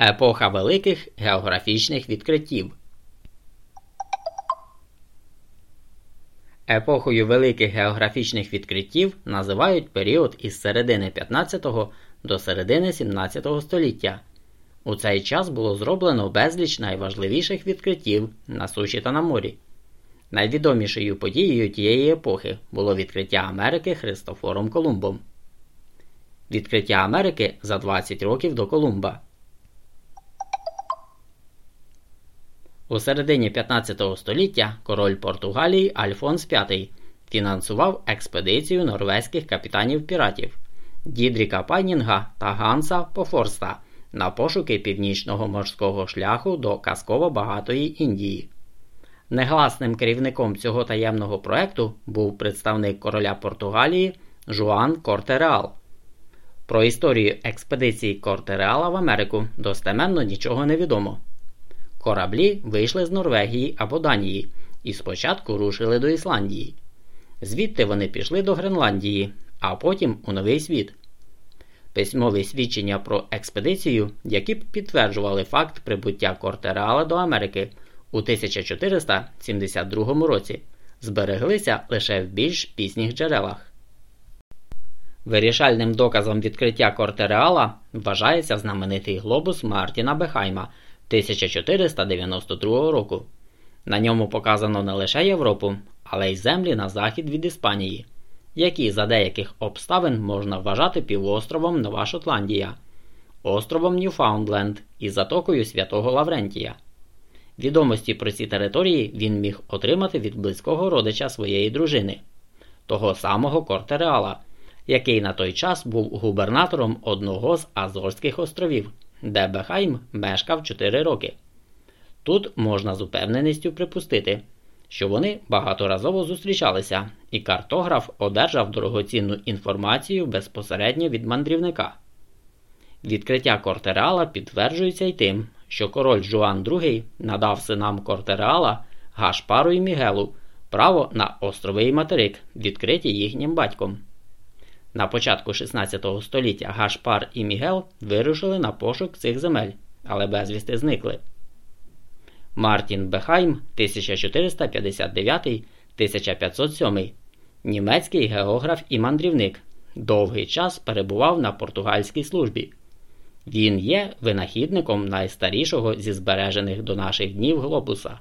Епоха великих географічних відкриттів. Епохою великих географічних відкриттів називають період із середини 15 до середини 17 століття. У цей час було зроблено безліч найважливіших відкриттів на суші та на морі. Найвідомішою подією тієї епохи було відкриття Америки Христофором Колумбом. Відкриття Америки за 20 років до Колумба. У середині 15 століття король Португалії Альфонс V фінансував експедицію норвезьких капітанів піратів Дідріка Пайнінга та Ганса Пофорста на пошуки північного морського шляху до казково багатої Індії. Негласним керівником цього таємного проекту був представник короля Португалії Жуан Кортереал. Про історію експедиції Кортереала в Америку достеменно нічого не відомо. Кораблі вийшли з Норвегії або Данії і спочатку рушили до Ісландії. Звідти вони пішли до Гренландії, а потім у Новий світ. Письмові свідчення про експедицію, які б підтверджували факт прибуття Кортереала до Америки у 1472 році, збереглися лише в більш пізніх джерелах. Вирішальним доказом відкриття Кортереала вважається знаменитий глобус Мартіна Бехайма 1492 року. На ньому показано не лише Європу, але й землі на захід від Іспанії, які за деяких обставин можна вважати півостровом Нова Шотландія, островом Ньюфаундленд і затокою Святого Лаврентія. Відомості про ці території він міг отримати від близького родича своєї дружини, того самого Кортереала, який на той час був губернатором одного з Азорських островів де Бехайм мешкав 4 роки. Тут можна з упевненістю припустити, що вони багаторазово зустрічалися, і картограф одержав дорогоцінну інформацію безпосередньо від мандрівника. Відкриття Кортереала підтверджується й тим, що король Жуан II надав синам Кортереала Гашпару і Мігелу право на островий материк, відкриті їхнім батьком. На початку 16 століття Гашпар і Мігел вирушили на пошук цих земель, але безвісти зникли. Мартін Бехайм 1459 1507 німецький географ і мандрівник, довгий час перебував на португальській службі. Він є винахідником найстарішого зі збережених до наших днів глобуса.